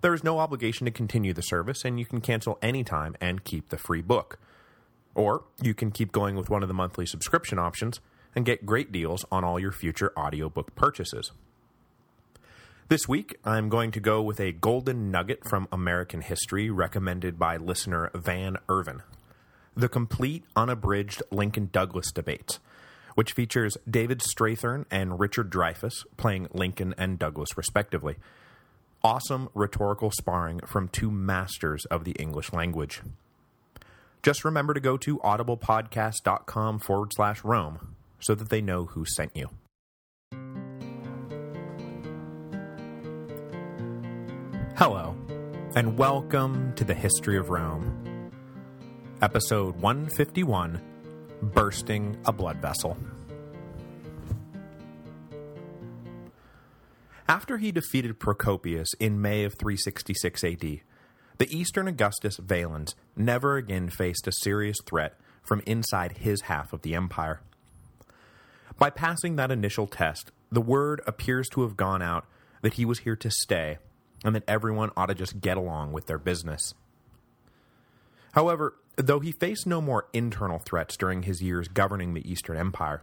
There is no obligation to continue the service, and you can cancel anytime and keep the free book. Or you can keep going with one of the monthly subscription options and get great deals on all your future audiobook purchases. This week, I'm going to go with a golden nugget from American history recommended by listener Van Irvin. The complete, unabridged Lincoln-Douglas debates, which features David Strathairn and Richard Dreyfuss playing Lincoln and Douglas respectively, awesome rhetorical sparring from two masters of the English language. Just remember to go to audiblepodcast.com forward slash Rome so that they know who sent you. Hello, and welcome to the History of Rome. Episode 151, Bursting a Blood Vessel. After he defeated Procopius in May of 366 AD, the Eastern Augustus Valens never again faced a serious threat from inside his half of the empire. By passing that initial test, the word appears to have gone out that he was here to stay, and that everyone ought to just get along with their business. However, though he faced no more internal threats during his years governing the Eastern Empire,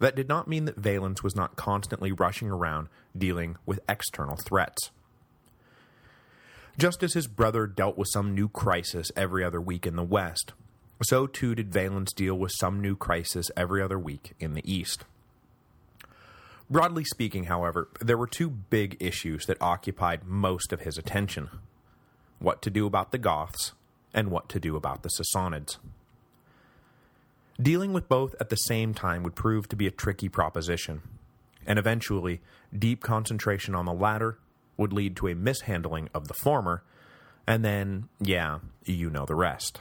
that did not mean that Valens was not constantly rushing around dealing with external threats. Just as his brother dealt with some new crisis every other week in the West, so too did Valens deal with some new crisis every other week in the East. Broadly speaking, however, there were two big issues that occupied most of his attention. What to do about the Goths, and what to do about the Sassanids. Dealing with both at the same time would prove to be a tricky proposition, and eventually, deep concentration on the latter would lead to a mishandling of the former, and then, yeah, you know the rest.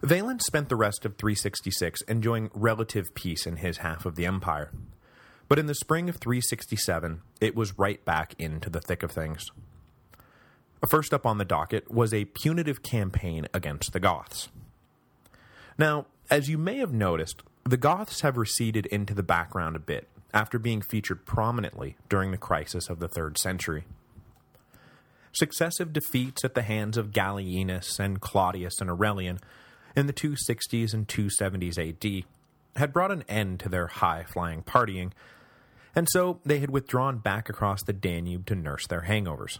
Valens spent the rest of 366 enjoying relative peace in his half of the empire, but in the spring of 367, it was right back into the thick of things. First up on the docket was a punitive campaign against the Goths. Now, as you may have noticed, the Goths have receded into the background a bit after being featured prominently during the crisis of the 3rd century. Successive defeats at the hands of Gallienus and Claudius and Aurelian in the 260s and 270s AD had brought an end to their high-flying partying, and so they had withdrawn back across the Danube to nurse their hangovers.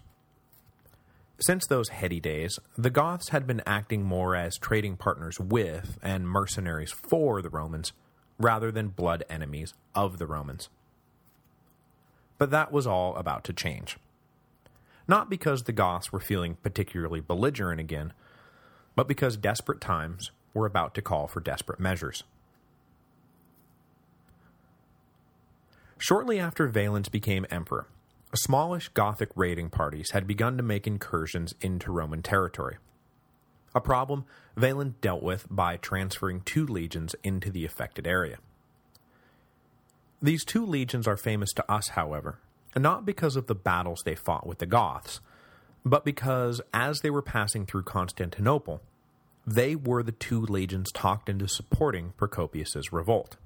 Since those heady days, the Goths had been acting more as trading partners with and mercenaries for the Romans, rather than blood enemies of the Romans. But that was all about to change. Not because the Goths were feeling particularly belligerent again, but because desperate times were about to call for desperate measures. Shortly after Valens became emperor, smallish Gothic raiding parties had begun to make incursions into Roman territory. A problem Valens dealt with by transferring two legions into the affected area. These two legions are famous to us, however, not because of the battles they fought with the Goths, but because as they were passing through Constantinople, they were the two legions talked into supporting Procopius's revolt.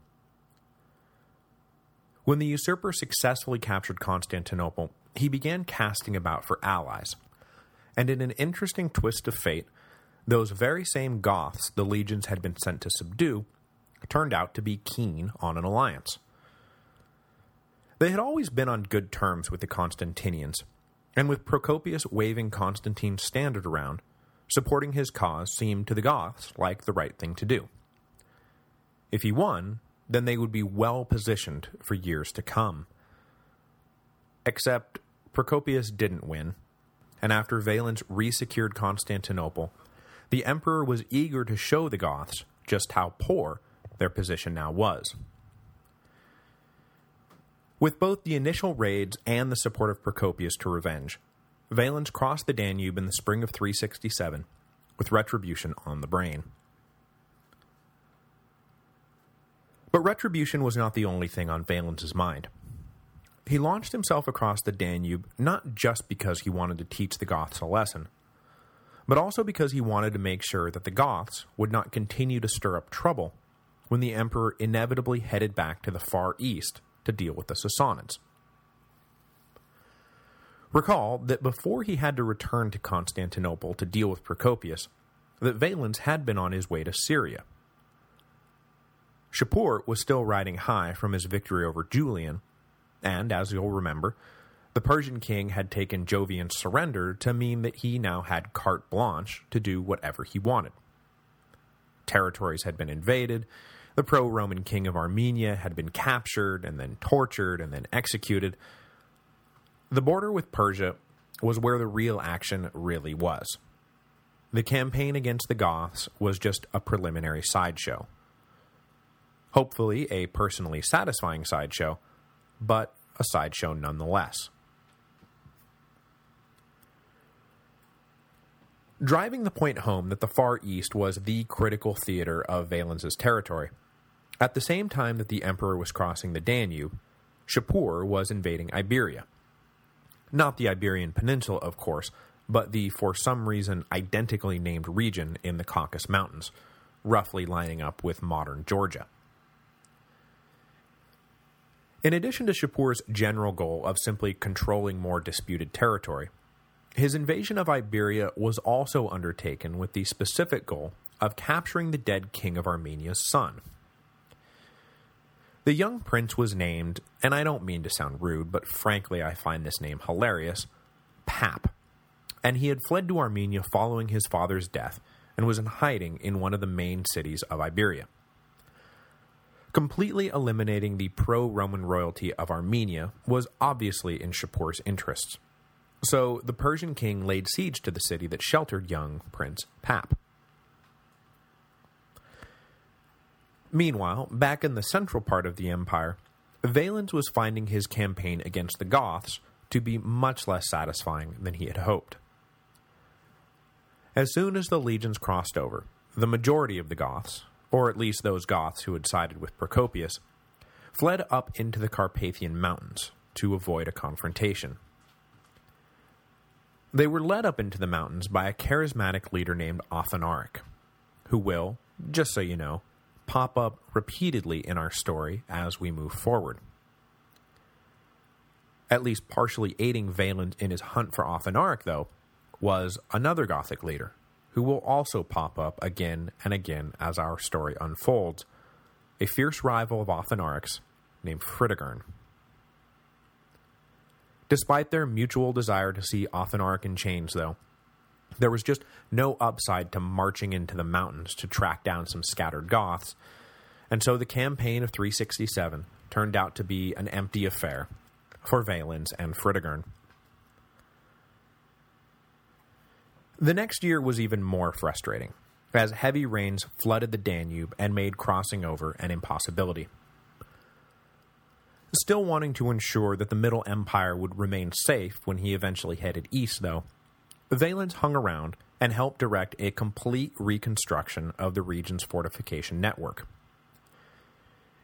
When the usurper successfully captured Constantinople, he began casting about for allies, and in an interesting twist of fate, those very same Goths the legions had been sent to subdue turned out to be keen on an alliance. They had always been on good terms with the Constantinians, and with Procopius waving Constantine's standard around, supporting his cause seemed to the Goths like the right thing to do. If he won, then they would be well positioned for years to come. Except Procopius didn't win, and after Valens resecured Constantinople, the emperor was eager to show the Goths just how poor their position now was. With both the initial raids and the support of Procopius to revenge, Valens crossed the Danube in the spring of 367, with retribution on the brain. But retribution was not the only thing on Valens's mind. He launched himself across the Danube not just because he wanted to teach the Goths a lesson, but also because he wanted to make sure that the Goths would not continue to stir up trouble when the emperor inevitably headed back to the far east to deal with the Sassanids. Recall that before he had to return to Constantinople to deal with Procopius, that Valens had been on his way to Syria. Shapur was still riding high from his victory over Julian, and, as you'll remember, the Persian king had taken Jovian's surrender to mean that he now had carte blanche to do whatever he wanted. Territories had been invaded, the pro-Roman king of Armenia had been captured and then tortured and then executed. The border with Persia was where the real action really was. The campaign against the Goths was just a preliminary sideshow. Hopefully a personally satisfying sideshow, but a sideshow nonetheless. driving the point home that the Far East was the critical theater of Valens's territory. At the same time that the emperor was crossing the Danube, Shapur was invading Iberia. Not the Iberian Peninsula, of course, but the for some reason identically named region in the Caucasus Mountains, roughly lining up with modern Georgia. In addition to Shapur's general goal of simply controlling more disputed territory, his invasion of Iberia was also undertaken with the specific goal of capturing the dead king of Armenia's son. The young prince was named, and I don't mean to sound rude, but frankly I find this name hilarious, Pap, and he had fled to Armenia following his father's death and was in hiding in one of the main cities of Iberia. Completely eliminating the pro-Roman royalty of Armenia was obviously in Shapur's interests, so the Persian king laid siege to the city that sheltered young Prince Pap. Meanwhile, back in the central part of the empire, Valens was finding his campaign against the Goths to be much less satisfying than he had hoped. As soon as the legions crossed over, the majority of the Goths, or at least those Goths who had sided with Procopius, fled up into the Carpathian Mountains to avoid a confrontation. They were led up into the mountains by a charismatic leader named Athanaric, who will, just so you know, pop up repeatedly in our story as we move forward. At least partially aiding Valens in his hunt for Athanaric, though, was another Gothic leader, who will also pop up again and again as our story unfolds, a fierce rival of Athanaric's named Fritigern. Despite their mutual desire to see Athanaric in chains, though, there was just no upside to marching into the mountains to track down some scattered Goths, and so the campaign of 367 turned out to be an empty affair for Valens and Fritigern. The next year was even more frustrating, as heavy rains flooded the Danube and made crossing over an impossibility. Still wanting to ensure that the Middle Empire would remain safe when he eventually headed east, though, Valens hung around and helped direct a complete reconstruction of the region's fortification network.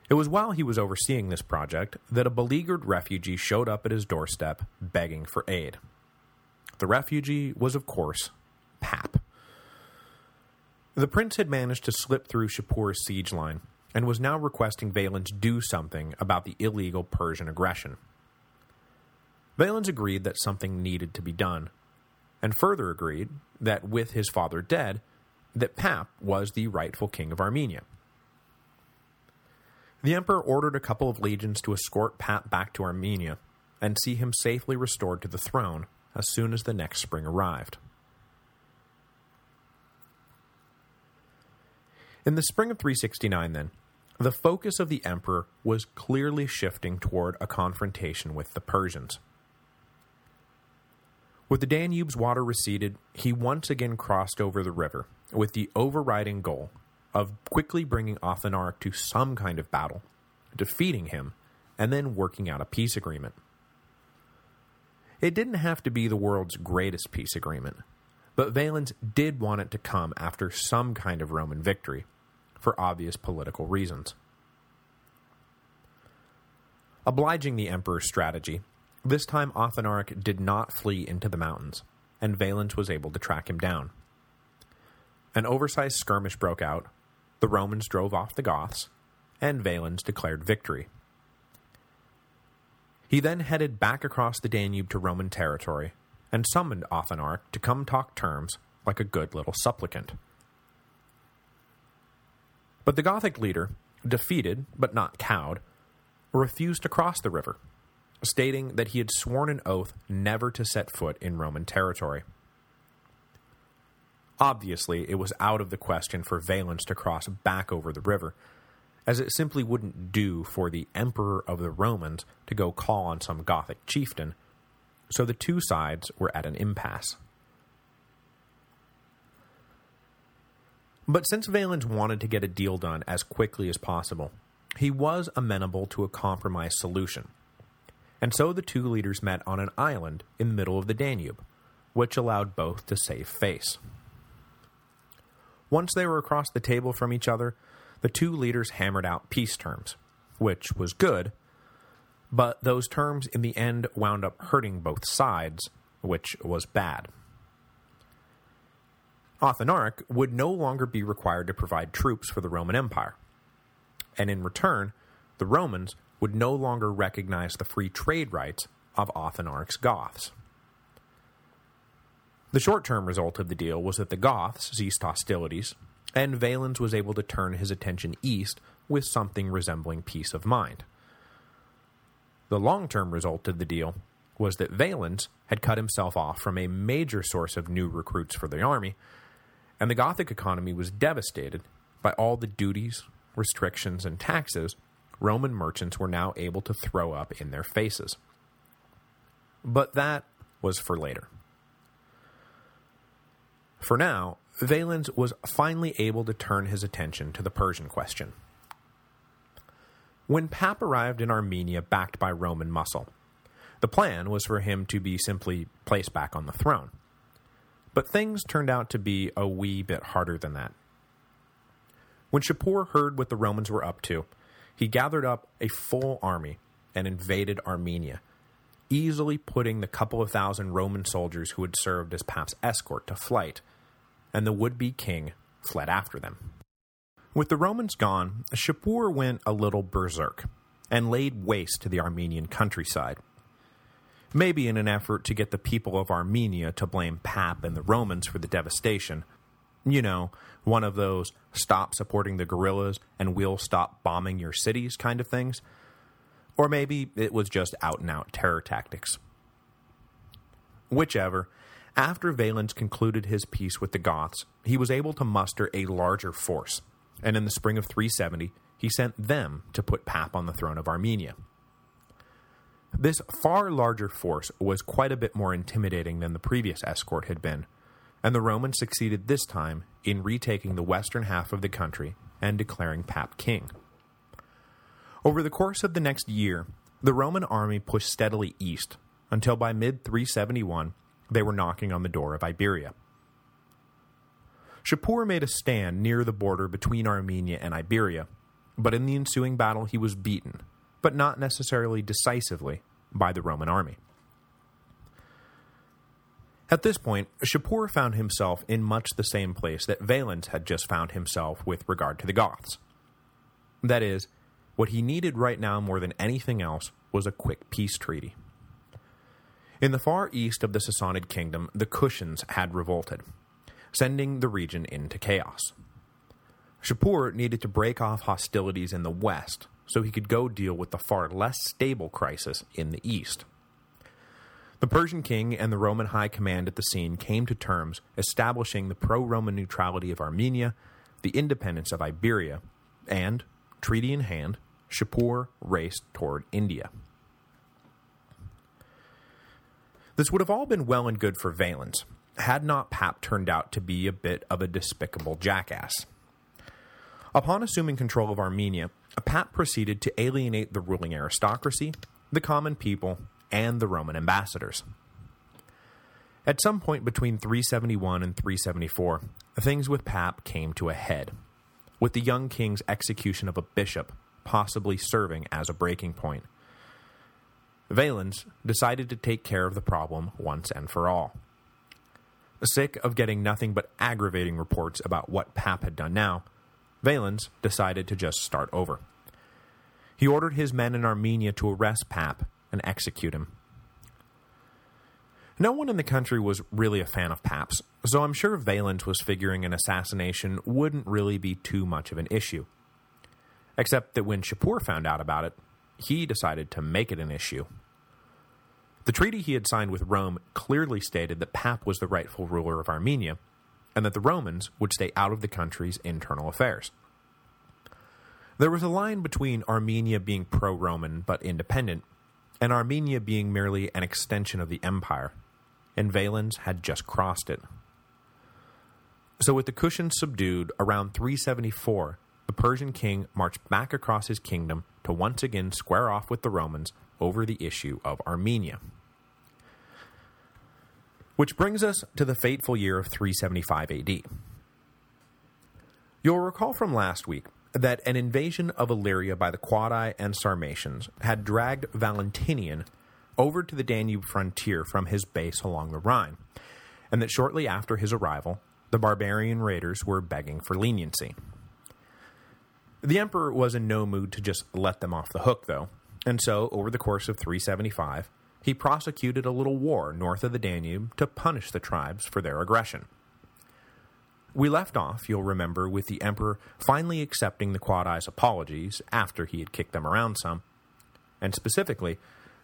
It was while he was overseeing this project that a beleaguered refugee showed up at his doorstep begging for aid. The refugee was, of course, Pap. The prince had managed to slip through Shapur's siege line and was now requesting Valens do something about the illegal Persian aggression. Valens agreed that something needed to be done, and further agreed that with his father dead, that Pap was the rightful king of Armenia. The emperor ordered a couple of legions to escort Pap back to Armenia and see him safely restored to the throne as soon as the next spring arrived. In the spring of 369, then, the focus of the emperor was clearly shifting toward a confrontation with the Persians. With the Danube's water receded, he once again crossed over the river, with the overriding goal of quickly bringing Athanaric to some kind of battle, defeating him, and then working out a peace agreement. It didn't have to be the world's greatest peace agreement, but Valens did want it to come after some kind of Roman victory, for obvious political reasons. Obliging the emperor's strategy, this time Athanaric did not flee into the mountains, and Valens was able to track him down. An oversized skirmish broke out, the Romans drove off the Goths, and Valens declared victory. He then headed back across the Danube to Roman territory, and summoned Athanaric to come talk terms like a good little supplicant. But the Gothic leader, defeated but not cowed, refused to cross the river, stating that he had sworn an oath never to set foot in Roman territory. Obviously, it was out of the question for Valens to cross back over the river, as it simply wouldn't do for the Emperor of the Romans to go call on some Gothic chieftain, so the two sides were at an impasse. But since Valens wanted to get a deal done as quickly as possible, he was amenable to a compromise solution, and so the two leaders met on an island in the middle of the Danube, which allowed both to save face. Once they were across the table from each other, the two leaders hammered out peace terms, which was good, but those terms in the end wound up hurting both sides, which was bad. Athanaric would no longer be required to provide troops for the Roman Empire, and in return, the Romans would no longer recognize the free trade rights of Athanaric's Goths. The short-term result of the deal was that the Goths ceased hostilities, and Valens was able to turn his attention east with something resembling peace of mind. The long-term result of the deal was that Valens had cut himself off from a major source of new recruits for the army, and the Gothic economy was devastated by all the duties, restrictions, and taxes Roman merchants were now able to throw up in their faces. But that was for later. For now, Valens was finally able to turn his attention to the Persian question. When Pap arrived in Armenia backed by Roman muscle, the plan was for him to be simply placed back on the throne. But things turned out to be a wee bit harder than that. When Shapur heard what the Romans were up to, he gathered up a full army and invaded Armenia, easily putting the couple of thousand Roman soldiers who had served as Pap's escort to flight, and the would-be king fled after them. With the Romans gone, Shapur went a little berserk, and laid waste to the Armenian countryside. Maybe in an effort to get the people of Armenia to blame Pap and the Romans for the devastation. You know, one of those stop supporting the guerrillas and we'll stop bombing your cities kind of things. Or maybe it was just out-and-out -out terror tactics. Whichever, after Valens concluded his peace with the Goths, he was able to muster a larger force, and in the spring of 370, he sent them to put Pap on the throne of Armenia. This far larger force was quite a bit more intimidating than the previous escort had been, and the Romans succeeded this time in retaking the western half of the country and declaring Pap king. Over the course of the next year, the Roman army pushed steadily east, until by mid-371 they were knocking on the door of Iberia. Shapur made a stand near the border between Armenia and Iberia, but in the ensuing battle he was beaten, but not necessarily decisively, by the Roman army. At this point, Shapur found himself in much the same place that Valens had just found himself with regard to the Goths. That is, what he needed right now more than anything else was a quick peace treaty. In the far east of the Sassanid kingdom, the Kushans had revolted, sending the region into chaos. Shapur needed to break off hostilities in the west so he could go deal with the far less stable crisis in the east. The Persian king and the Roman high command at the scene came to terms establishing the pro-Roman neutrality of Armenia, the independence of Iberia, and, treaty in hand, Shapur raced toward India. This would have all been well and good for Valens, had not Pap turned out to be a bit of a despicable jackass. Upon assuming control of Armenia, Pap proceeded to alienate the ruling aristocracy, the common people, and the Roman ambassadors. At some point between 371 and 374, things with Pap came to a head, with the young king's execution of a bishop possibly serving as a breaking point. Valens decided to take care of the problem once and for all. Sick of getting nothing but aggravating reports about what Pap had done now, Valens decided to just start over. He ordered his men in Armenia to arrest Pap and execute him. No one in the country was really a fan of Pap's, so I'm sure Valens was figuring an assassination wouldn't really be too much of an issue. Except that when Shapur found out about it, he decided to make it an issue. The treaty he had signed with Rome clearly stated that Pap was the rightful ruler of Armenia, and that the Romans would stay out of the country's internal affairs. There was a line between Armenia being pro-Roman but independent, and Armenia being merely an extension of the empire, and Valens had just crossed it. So with the Kushans subdued around 374, the Persian king marched back across his kingdom to once again square off with the Romans over the issue of Armenia. Which brings us to the fateful year of 375 AD. You'll recall from last week that an invasion of Illyria by the Quadi and Sarmatians had dragged Valentinian over to the Danube frontier from his base along the Rhine, and that shortly after his arrival, the barbarian raiders were begging for leniency. The emperor was in no mood to just let them off the hook, though, and so, over the course of 375, he prosecuted a little war north of the Danube to punish the tribes for their aggression. We left off, you'll remember, with the emperor finally accepting the Quadi's apologies after he had kicked them around some, and specifically,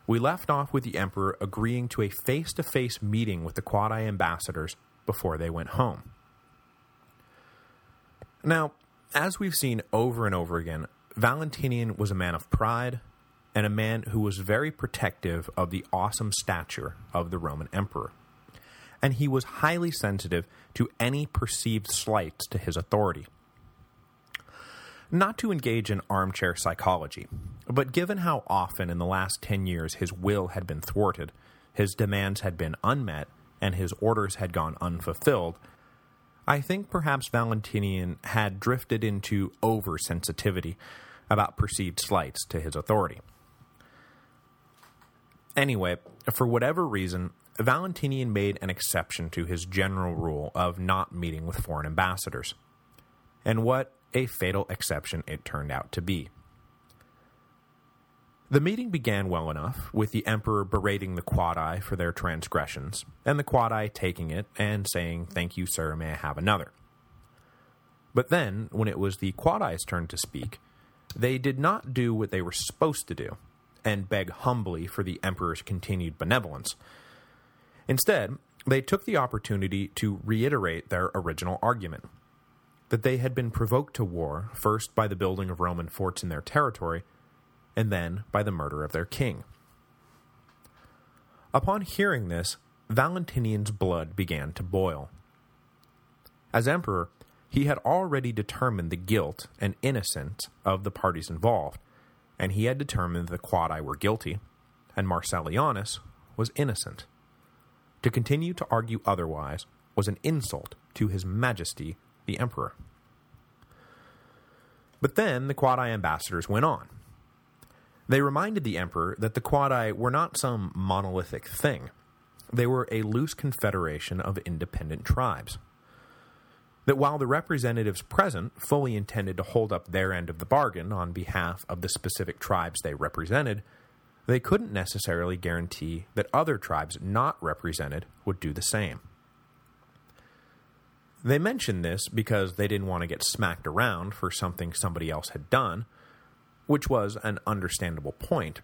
we left off with the emperor agreeing to a face-to-face -face meeting with the Quadi ambassadors before they went home. Now, as we've seen over and over again, Valentinian was a man of pride and a man who was very protective of the awesome stature of the Roman emperor. And he was highly sensitive to any perceived slights to his authority. Not to engage in armchair psychology, but given how often in the last 10 years his will had been thwarted, his demands had been unmet, and his orders had gone unfulfilled, I think perhaps Valentinian had drifted into oversensitivity about perceived slights to his authority. Anyway, for whatever reason, Valentinian made an exception to his general rule of not meeting with foreign ambassadors. And what a fatal exception it turned out to be. The meeting began well enough, with the emperor berating the Quadi for their transgressions, and the Quadi taking it and saying, thank you, sir, may I have another. But then, when it was the Quadi's turn to speak, they did not do what they were supposed to do, and beg humbly for the emperor's continued benevolence. Instead, they took the opportunity to reiterate their original argument, that they had been provoked to war first by the building of Roman forts in their territory, and then by the murder of their king. Upon hearing this, Valentinian's blood began to boil. As emperor, he had already determined the guilt and innocence of the parties involved, and he had determined the Quadi were guilty, and Marcellianus was innocent. To continue to argue otherwise was an insult to his majesty, the emperor. But then the Quadi ambassadors went on, they reminded the emperor that the Quadi were not some monolithic thing. They were a loose confederation of independent tribes. That while the representatives present fully intended to hold up their end of the bargain on behalf of the specific tribes they represented, they couldn't necessarily guarantee that other tribes not represented would do the same. They mentioned this because they didn't want to get smacked around for something somebody else had done, which was an understandable point.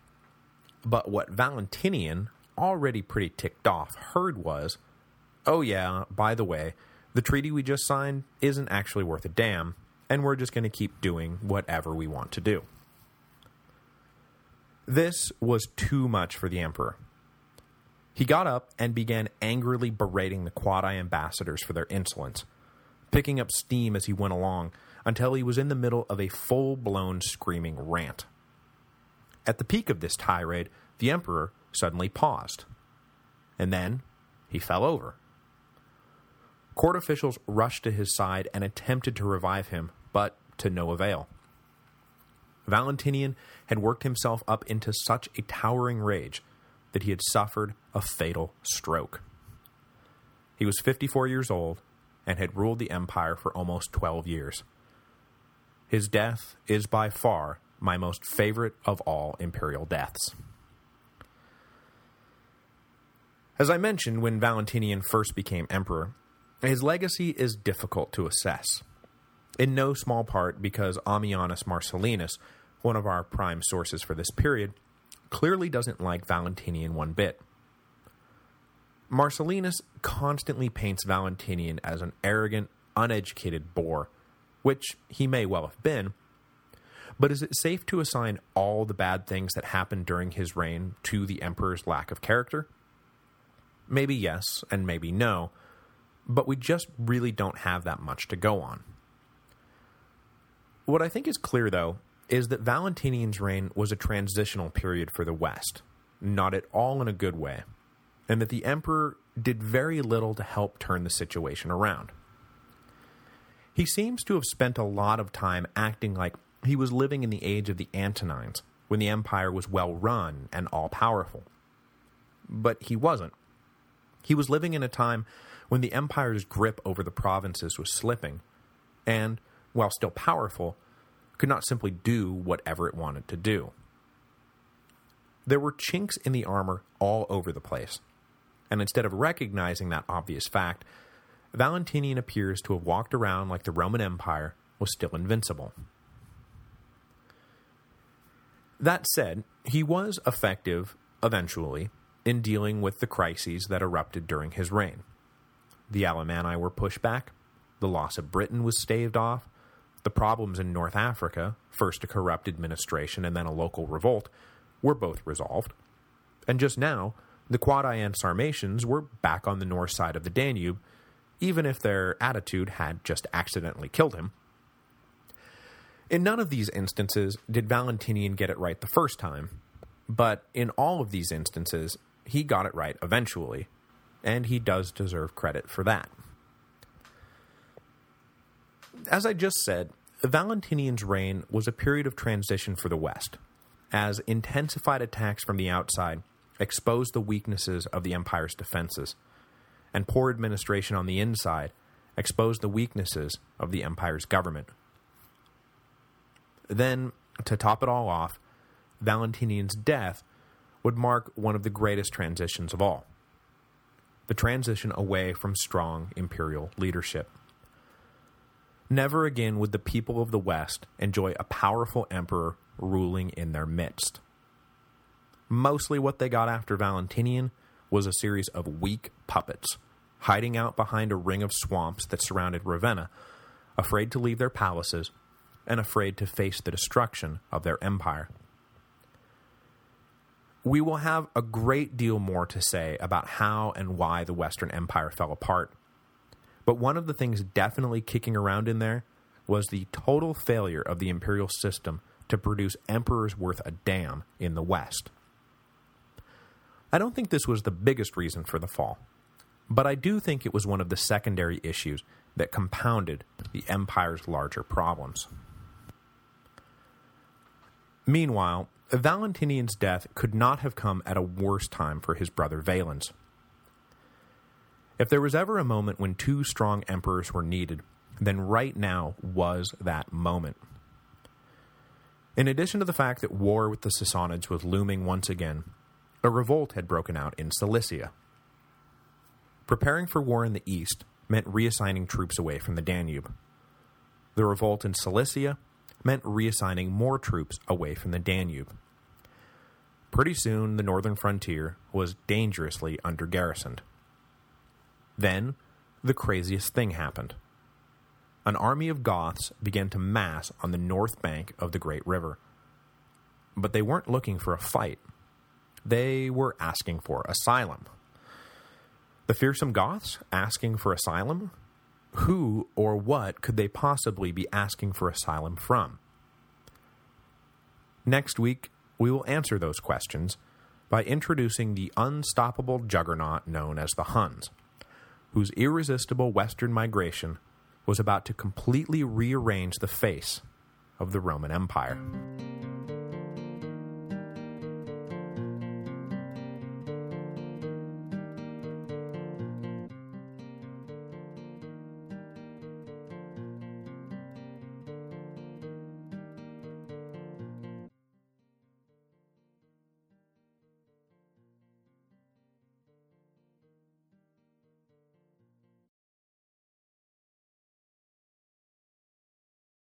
But what Valentinian, already pretty ticked off, heard was, oh yeah, by the way, the treaty we just signed isn't actually worth a damn, and we're just going to keep doing whatever we want to do. This was too much for the emperor. He got up and began angrily berating the Quadi ambassadors for their insolence, picking up steam as he went along, until he was in the middle of a full-blown screaming rant. At the peak of this tirade, the emperor suddenly paused. And then, he fell over. Court officials rushed to his side and attempted to revive him, but to no avail. Valentinian had worked himself up into such a towering rage that he had suffered a fatal stroke. He was 54 years old and had ruled the empire for almost 12 years. His death is by far my most favorite of all imperial deaths. As I mentioned when Valentinian first became emperor, his legacy is difficult to assess, in no small part because Ammianus Marcellinus, one of our prime sources for this period, clearly doesn't like Valentinian one bit. Marcellinus constantly paints Valentinian as an arrogant, uneducated boor, which he may well have been, but is it safe to assign all the bad things that happened during his reign to the emperor's lack of character? Maybe yes, and maybe no, but we just really don't have that much to go on. What I think is clear, though, is that Valentinian's reign was a transitional period for the West, not at all in a good way, and that the emperor did very little to help turn the situation around. He seems to have spent a lot of time acting like he was living in the age of the Antonines, when the empire was well-run and all-powerful. But he wasn't. He was living in a time when the empire's grip over the provinces was slipping, and, while still powerful, could not simply do whatever it wanted to do. There were chinks in the armor all over the place, and instead of recognizing that obvious fact, Valentinian appears to have walked around like the Roman Empire was still invincible. That said, he was effective, eventually, in dealing with the crises that erupted during his reign. The Alemanni were pushed back, the loss of Britain was staved off, the problems in North Africa, first a corrupt administration and then a local revolt, were both resolved, and just now, the Quadi and Sarmatians were back on the north side of the Danube, even if their attitude had just accidentally killed him. In none of these instances did Valentinian get it right the first time, but in all of these instances, he got it right eventually, and he does deserve credit for that. As I just said, Valentinian's reign was a period of transition for the West, as intensified attacks from the outside exposed the weaknesses of the empire's defenses, and poor administration on the inside exposed the weaknesses of the empire's government. Then, to top it all off, Valentinian's death would mark one of the greatest transitions of all. The transition away from strong imperial leadership. Never again would the people of the West enjoy a powerful emperor ruling in their midst. Mostly what they got after Valentinian was a series of weak puppets, hiding out behind a ring of swamps that surrounded Ravenna, afraid to leave their palaces and afraid to face the destruction of their empire. We will have a great deal more to say about how and why the Western Empire fell apart, but one of the things definitely kicking around in there was the total failure of the imperial system to produce emperors worth a damn in the West. I don't think this was the biggest reason for the fall, but I do think it was one of the secondary issues that compounded the empire's larger problems. Meanwhile, Valentinian's death could not have come at a worse time for his brother Valens. If there was ever a moment when two strong emperors were needed, then right now was that moment. In addition to the fact that war with the Sassanids was looming once again, a revolt had broken out in Cilicia. Preparing for war in the east meant reassigning troops away from the Danube. The revolt in Cilicia meant reassigning more troops away from the Danube. Pretty soon, the northern frontier was dangerously under-garrisoned. Then, the craziest thing happened. An army of Goths began to mass on the north bank of the Great River. But they weren't looking for a fight. They were asking for asylum. The fearsome Goths asking for asylum? Who or what could they possibly be asking for asylum from? Next week, we will answer those questions, by introducing the unstoppable juggernaut known as the Huns, whose irresistible western migration was about to completely rearrange the face of the Roman Empire.